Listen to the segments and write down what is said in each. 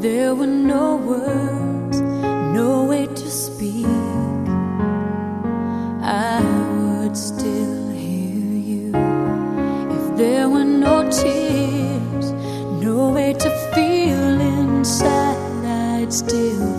there were no words, no way to speak, I would still hear you. If there were no tears, no way to feel inside, I'd still.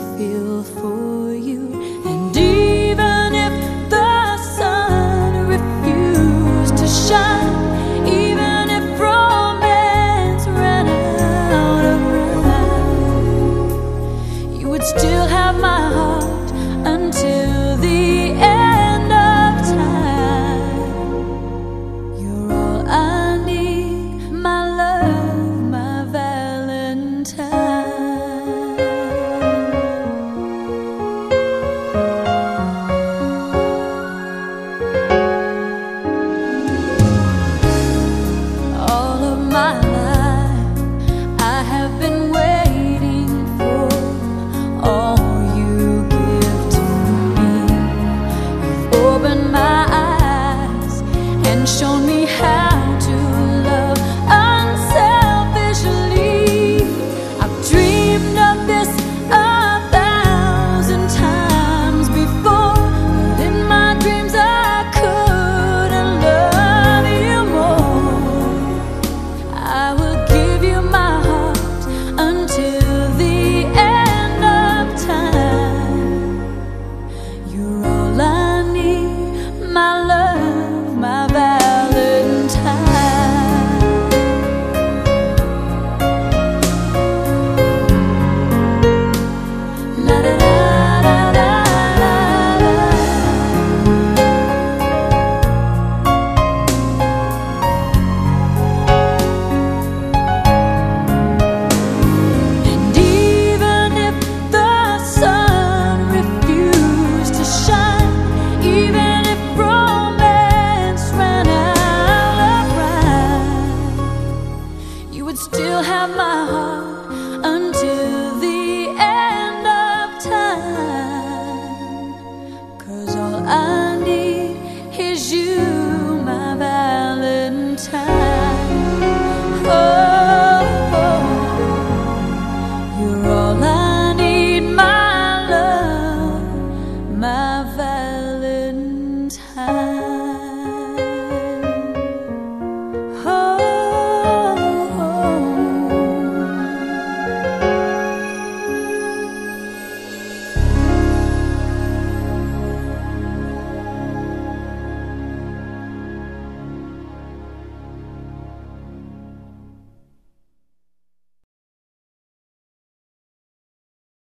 you'll have my heart until the end.